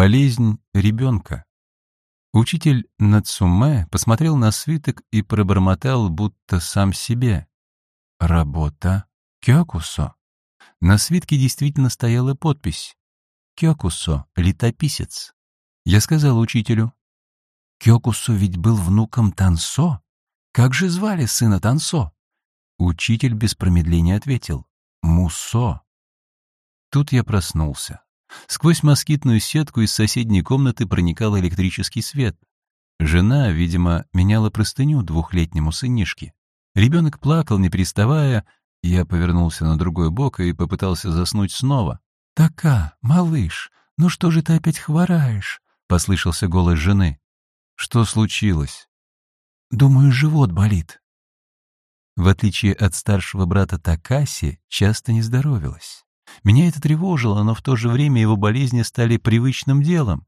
Болезнь ребенка. Учитель Нацуме посмотрел на свиток и пробормотал, будто сам себе. «Работа Кёкусо». На свитке действительно стояла подпись. «Кёкусо, летописец». Я сказал учителю. «Кёкусо ведь был внуком Тансо. Как же звали сына Тансо?» Учитель без промедления ответил. «Мусо». Тут я проснулся. Сквозь москитную сетку из соседней комнаты проникал электрический свет. Жена, видимо, меняла простыню двухлетнему сынишке. Ребенок плакал, не переставая. Я повернулся на другой бок и попытался заснуть снова. «Така, малыш, ну что же ты опять хвораешь?» — послышался голос жены. «Что случилось?» «Думаю, живот болит». В отличие от старшего брата Такаси, часто не здоровилась. Меня это тревожило, но в то же время его болезни стали привычным делом.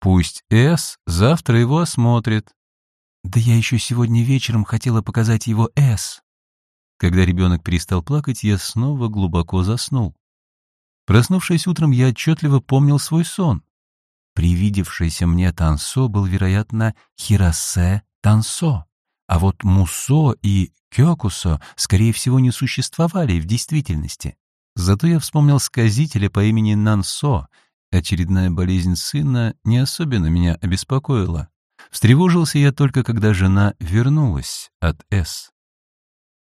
Пусть С завтра его осмотрит. Да я еще сегодня вечером хотела показать его С. Когда ребенок перестал плакать, я снова глубоко заснул. Проснувшись утром, я отчетливо помнил свой сон. Привидевшийся мне Тансо был, вероятно, Хиросе Тансо, а вот Мусо и Кёкусо, скорее всего, не существовали в действительности. Зато я вспомнил сказителя по имени Нансо. Очередная болезнь сына не особенно меня обеспокоила. Встревожился я только, когда жена вернулась от С.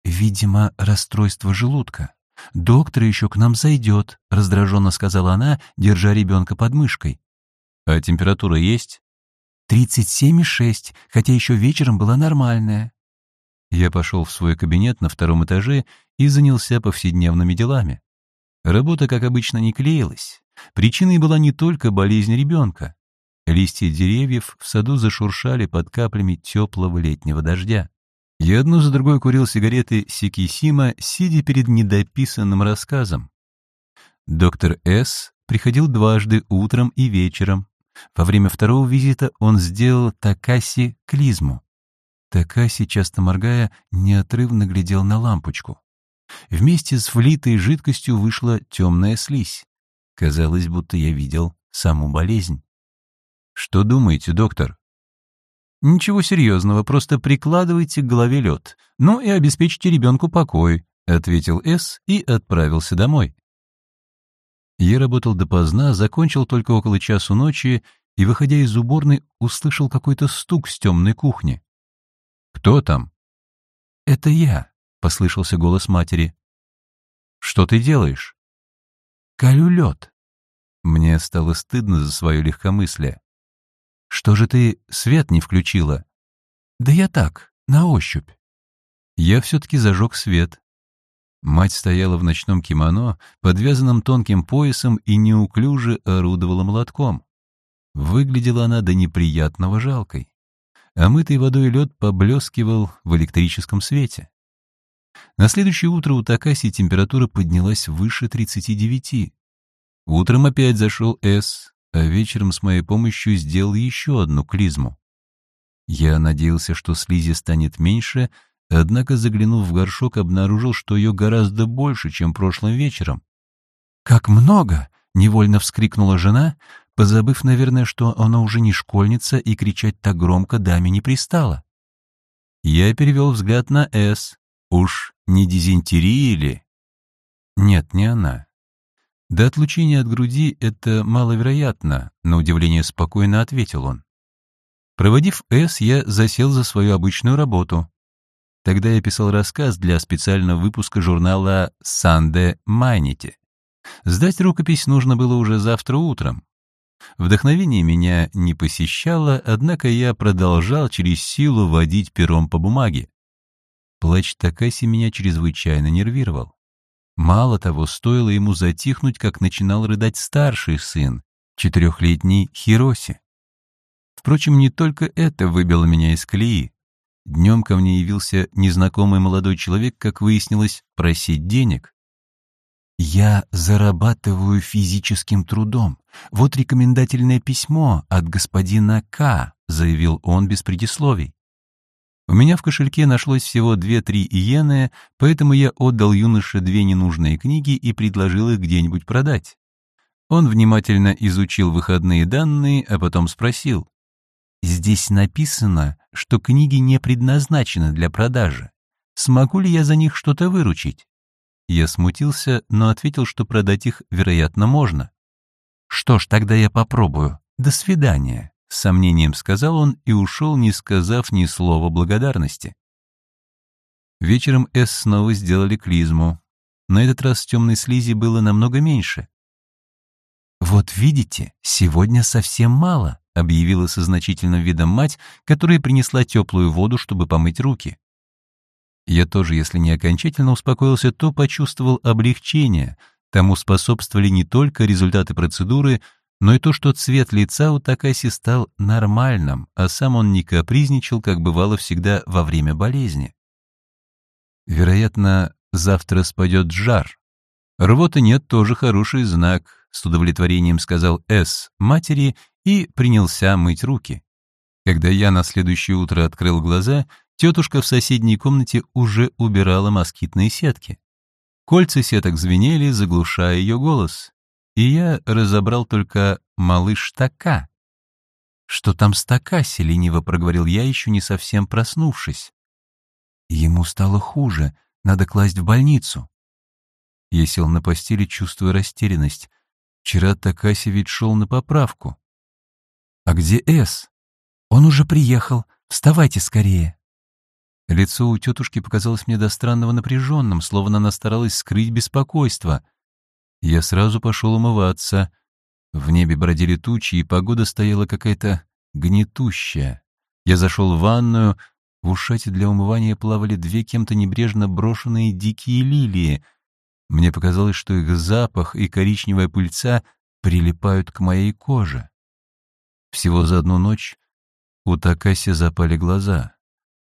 «Видимо, расстройство желудка. Доктор еще к нам зайдет», — раздраженно сказала она, держа ребенка под мышкой. «А температура есть?» «Тридцать семь и шесть, хотя еще вечером была нормальная». Я пошел в свой кабинет на втором этаже и занялся повседневными делами. Работа, как обычно, не клеилась. Причиной была не только болезнь ребенка. Листья деревьев в саду зашуршали под каплями теплого летнего дождя. Я одну за другой курил сигареты Сикисима, сидя перед недописанным рассказом. Доктор С. приходил дважды, утром и вечером. Во время второго визита он сделал Такаси клизму. Такаси, часто моргая, неотрывно глядел на лампочку. Вместе с влитой жидкостью вышла темная слизь. Казалось, будто я видел саму болезнь. «Что думаете, доктор?» «Ничего серьезного, просто прикладывайте к голове лед. Ну и обеспечьте ребенку покой», — ответил С. и отправился домой. Я работал допоздна, закончил только около часу ночи и, выходя из уборной, услышал какой-то стук с темной кухни. «Кто там?» «Это я», — послышался голос матери. «Что ты делаешь?» «Колю лед». Мне стало стыдно за свое легкомыслие. «Что же ты свет не включила?» «Да я так, на ощупь». Я все-таки зажег свет. Мать стояла в ночном кимоно, подвязанном тонким поясом и неуклюже орудовала молотком. Выглядела она до неприятного жалкой. Омытый водой лед поблескивал в электрическом свете. На следующее утро у Такаси температура поднялась выше 39. Утром опять зашел С, а вечером с моей помощью сделал еще одну клизму. Я надеялся, что слизи станет меньше, однако, заглянув в горшок, обнаружил, что ее гораздо больше, чем прошлым вечером. «Как много!» — невольно вскрикнула жена, позабыв, наверное, что она уже не школьница и кричать так громко даме не пристала. Я перевел взгляд на С. Уж не дизентерия ли? Нет, не она. До отлучения от груди это маловероятно, на удивление спокойно ответил он. Проводив «С», я засел за свою обычную работу. Тогда я писал рассказ для специального выпуска журнала «Санде Майнити». Сдать рукопись нужно было уже завтра утром. Вдохновение меня не посещало, однако я продолжал через силу водить пером по бумаге. Плач Такаси меня чрезвычайно нервировал. Мало того, стоило ему затихнуть, как начинал рыдать старший сын, четырехлетний Хироси. Впрочем, не только это выбило меня из колеи. Днем ко мне явился незнакомый молодой человек, как выяснилось, просить денег. «Я зарабатываю физическим трудом. Вот рекомендательное письмо от господина К», — заявил он без предисловий. У меня в кошельке нашлось всего две-три иены, поэтому я отдал юноше две ненужные книги и предложил их где-нибудь продать. Он внимательно изучил выходные данные, а потом спросил. «Здесь написано, что книги не предназначены для продажи. Смогу ли я за них что-то выручить?» Я смутился, но ответил, что продать их, вероятно, можно. «Что ж, тогда я попробую. До свидания», — с сомнением сказал он и ушел, не сказав ни слова благодарности. Вечером С снова сделали клизму. На этот раз темной слизи было намного меньше. «Вот видите, сегодня совсем мало», — объявила со значительным видом мать, которая принесла теплую воду, чтобы помыть руки. Я тоже, если не окончательно успокоился, то почувствовал облегчение. Тому способствовали не только результаты процедуры, но и то, что цвет лица у Такаси стал нормальным, а сам он не капризничал, как бывало всегда во время болезни. Вероятно, завтра спадет жар. Рвоты нет, тоже хороший знак с удовлетворением сказал С матери и принялся мыть руки. Когда я на следующее утро открыл глаза, тетушка в соседней комнате уже убирала москитные сетки. Кольца сеток звенели, заглушая ее голос. И я разобрал только «малыш Така». «Что там с Такаси?» — лениво проговорил я, еще не совсем проснувшись. Ему стало хуже, надо класть в больницу. Я сел на постели, чувствуя растерянность. Вчера Такаси ведь шел на поправку. А где С? Он уже приехал. Вставайте скорее. Лицо у тетушки показалось мне до странного напряженным, словно она старалась скрыть беспокойство. Я сразу пошел умываться. В небе бродили тучи, и погода стояла какая-то гнетущая. Я зашел в ванную. В ушате для умывания плавали две кем-то небрежно брошенные дикие лилии — мне показалось, что их запах и коричневая пыльца прилипают к моей коже. Всего за одну ночь у Такаси запали глаза.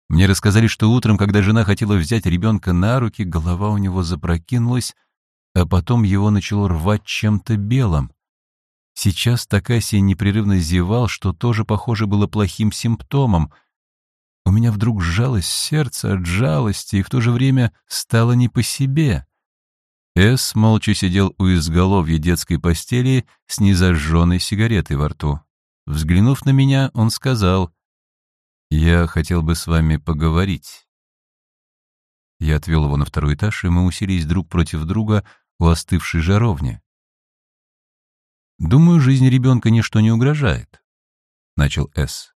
Мне рассказали, что утром, когда жена хотела взять ребенка на руки, голова у него запрокинулась, а потом его начало рвать чем-то белым. Сейчас Такаси непрерывно зевал, что тоже, похоже, было плохим симптомом. У меня вдруг сжалось сердце от жалости и в то же время стало не по себе. Эс молча сидел у изголовья детской постели с незажженной сигаретой во рту. Взглянув на меня, он сказал, «Я хотел бы с вами поговорить». Я отвел его на второй этаж, и мы уселись друг против друга у остывшей жаровни. «Думаю, жизни ребенка ничто не угрожает», — начал С.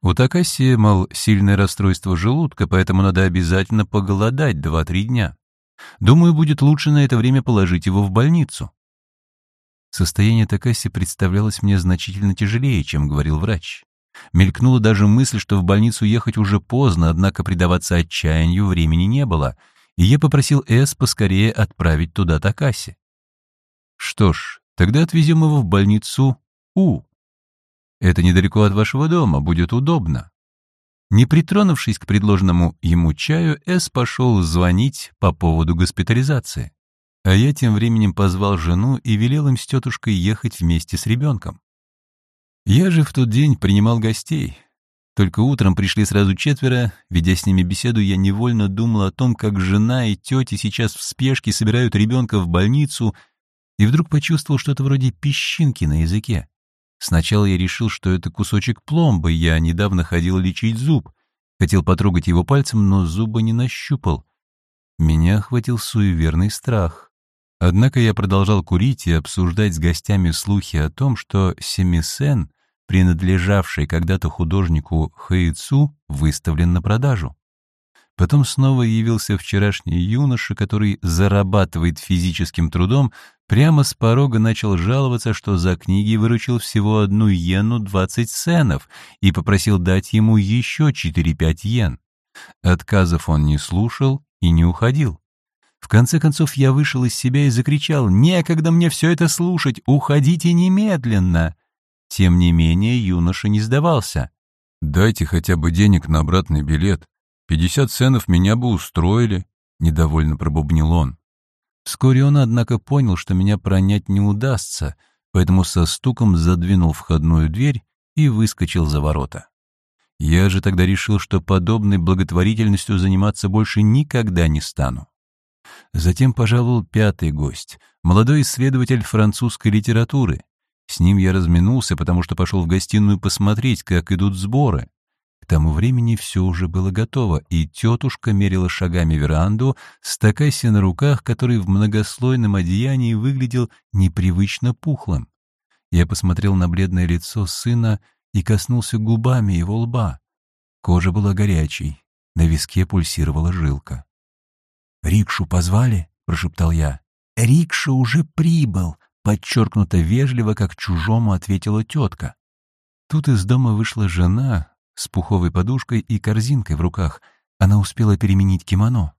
«У Такаси, мол, сильное расстройство желудка, поэтому надо обязательно поголодать два-три дня. Думаю, будет лучше на это время положить его в больницу. Состояние Такаси представлялось мне значительно тяжелее, чем говорил врач. Мелькнула даже мысль, что в больницу ехать уже поздно, однако предаваться отчаянию времени не было, и я попросил Эс поскорее отправить туда Такаси. Что ж, тогда отвезем его в больницу У. Это недалеко от вашего дома, будет удобно. Не притронувшись к предложенному ему чаю, С пошел звонить по поводу госпитализации. А я тем временем позвал жену и велел им с тетушкой ехать вместе с ребенком. Я же в тот день принимал гостей. Только утром пришли сразу четверо. Ведя с ними беседу, я невольно думал о том, как жена и тети сейчас в спешке собирают ребенка в больницу, и вдруг почувствовал что-то вроде песчинки на языке. Сначала я решил, что это кусочек пломбы, я недавно ходил лечить зуб. Хотел потрогать его пальцем, но зуба не нащупал. Меня охватил суеверный страх. Однако я продолжал курить и обсуждать с гостями слухи о том, что Семисен, принадлежавший когда-то художнику Хэйцу, выставлен на продажу. Потом снова явился вчерашний юноша, который зарабатывает физическим трудом, прямо с порога начал жаловаться, что за книги выручил всего одну йену 20 сенов и попросил дать ему еще 4-5 йен. Отказов он не слушал и не уходил. В конце концов я вышел из себя и закричал «Некогда мне все это слушать! Уходите немедленно!» Тем не менее юноша не сдавался. «Дайте хотя бы денег на обратный билет. Пятьдесят ценов меня бы устроили», — недовольно пробубнил он. Вскоре он, однако, понял, что меня пронять не удастся, поэтому со стуком задвинул входную дверь и выскочил за ворота. Я же тогда решил, что подобной благотворительностью заниматься больше никогда не стану. Затем пожаловал пятый гость, молодой исследователь французской литературы. С ним я разминулся, потому что пошел в гостиную посмотреть, как идут сборы. К тому времени все уже было готово, и тетушка мерила шагами веранду с такаси на руках, который в многослойном одеянии выглядел непривычно пухлым. Я посмотрел на бледное лицо сына и коснулся губами его лба. Кожа была горячей, на виске пульсировала жилка. «Рикшу позвали?» — прошептал я. «Рикша уже прибыл», — подчеркнуто вежливо, как чужому ответила тетка. Тут из дома вышла жена, с пуховой подушкой и корзинкой в руках. Она успела переменить кимоно.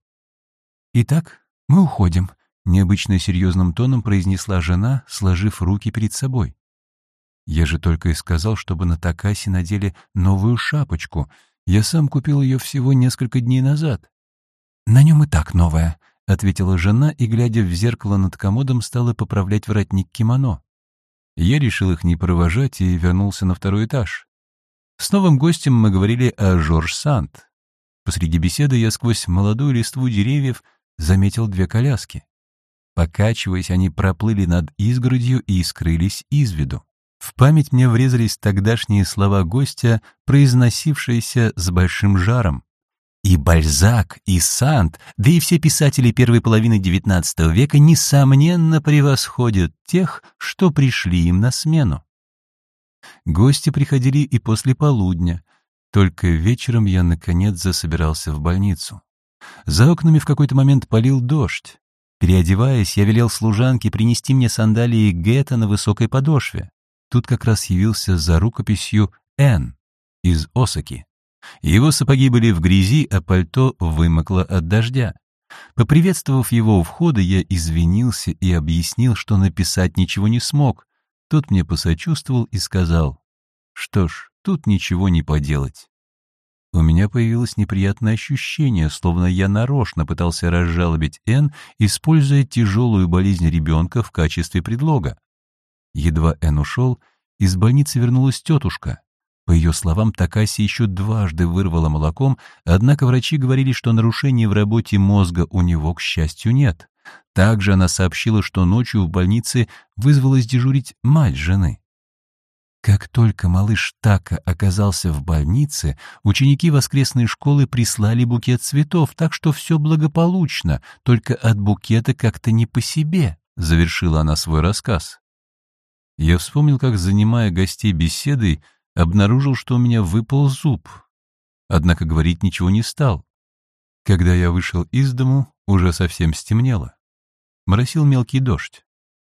«Итак, мы уходим», — необычно серьезным тоном произнесла жена, сложив руки перед собой. «Я же только и сказал, чтобы на Такасе надели новую шапочку. Я сам купил ее всего несколько дней назад». «На нем и так новая», — ответила жена и, глядя в зеркало над комодом, стала поправлять воротник кимоно. Я решил их не провожать и вернулся на второй этаж. С новым гостем мы говорили о Жорж Санд. Посреди беседы я сквозь молодую листву деревьев заметил две коляски. Покачиваясь, они проплыли над изгородью и скрылись из виду. В память мне врезались тогдашние слова гостя, произносившиеся с большим жаром. И Бальзак, и Санд, да и все писатели первой половины XIX века, несомненно, превосходят тех, что пришли им на смену. Гости приходили и после полудня. Только вечером я, наконец, засобирался в больницу. За окнами в какой-то момент полил дождь. Переодеваясь, я велел служанке принести мне сандалии Гетта на высокой подошве. Тут как раз явился за рукописью Н из Осаки. Его сапоги были в грязи, а пальто вымокло от дождя. Поприветствовав его у входа, я извинился и объяснил, что написать ничего не смог, тот мне посочувствовал и сказал, «Что ж, тут ничего не поделать». У меня появилось неприятное ощущение, словно я нарочно пытался разжалобить Н, используя тяжелую болезнь ребенка в качестве предлога. Едва Н ушел, из больницы вернулась тетушка. По ее словам, Такаси еще дважды вырвала молоком, однако врачи говорили, что нарушений в работе мозга у него, к счастью, нет. Также она сообщила, что ночью в больнице вызвалась дежурить мать жены. Как только малыш Така оказался в больнице, ученики воскресной школы прислали букет цветов, так что все благополучно, только от букета как-то не по себе, — завершила она свой рассказ. Я вспомнил, как, занимая гостей беседой, обнаружил, что у меня выпал зуб. Однако говорить ничего не стал. Когда я вышел из дому, уже совсем стемнело. Моросил мелкий дождь.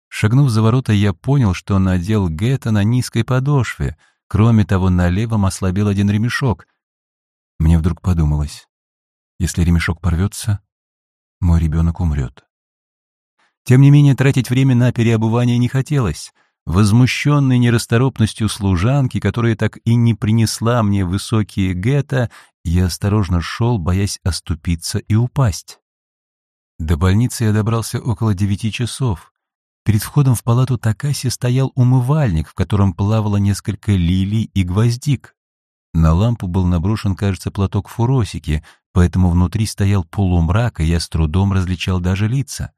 Шагнув за ворота, я понял, что надел Гетта на низкой подошве. Кроме того, на левом ослабел один ремешок. Мне вдруг подумалось, если ремешок порвется, мой ребенок умрет. Тем не менее, тратить время на переобувание не хотелось. Возмущенный нерасторопностью служанки, которая так и не принесла мне высокие гетто, я осторожно шел, боясь оступиться и упасть. До больницы я добрался около девяти часов. Перед входом в палату Такаси стоял умывальник, в котором плавало несколько лилий и гвоздик. На лампу был наброшен, кажется, платок фуросики, поэтому внутри стоял полумрак, и я с трудом различал даже лица.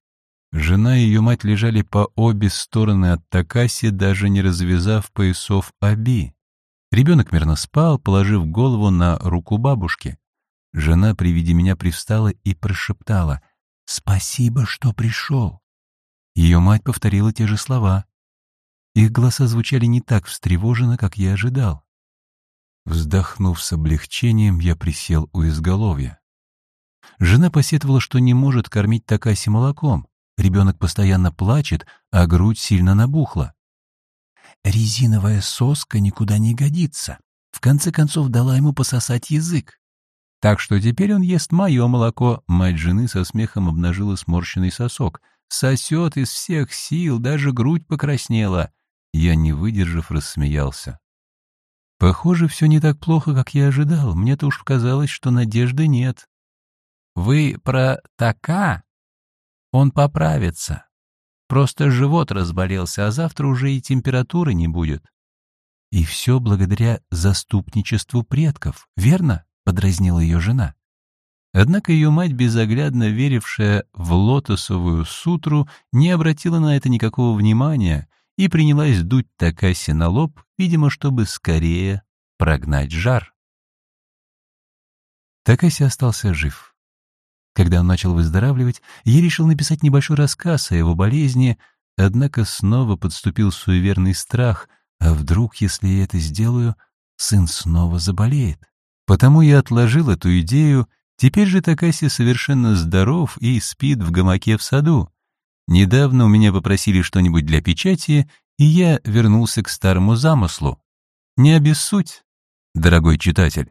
Жена и ее мать лежали по обе стороны от Такаси, даже не развязав поясов Аби. Ребенок мирно спал, положив голову на руку бабушки. Жена при виде меня привстала и прошептала «Спасибо, что пришел». Ее мать повторила те же слова. Их голоса звучали не так встревоженно, как я ожидал. Вздохнув с облегчением, я присел у изголовья. Жена посетовала, что не может кормить Такаси молоком. Ребенок постоянно плачет, а грудь сильно набухла. Резиновая соска никуда не годится. В конце концов дала ему пососать язык. Так что теперь он ест мое молоко. Мать жены со смехом обнажила сморщенный сосок. Сосет из всех сил, даже грудь покраснела. Я, не выдержав, рассмеялся. Похоже, все не так плохо, как я ожидал. Мне-то уж казалось, что надежды нет. Вы про така? Он поправится. Просто живот разболелся, а завтра уже и температуры не будет. И все благодаря заступничеству предков, верно? — подразнила ее жена. Однако ее мать, безоглядно верившая в лотосовую сутру, не обратила на это никакого внимания и принялась дуть Такаси на лоб, видимо, чтобы скорее прогнать жар. Такаси остался жив. Когда он начал выздоравливать, я решил написать небольшой рассказ о его болезни, однако снова подступил суеверный страх, а вдруг, если я это сделаю, сын снова заболеет. Потому я отложил эту идею, теперь же Такаси совершенно здоров и спит в гамаке в саду. Недавно у меня попросили что-нибудь для печати, и я вернулся к старому замыслу. Не обессудь, дорогой читатель.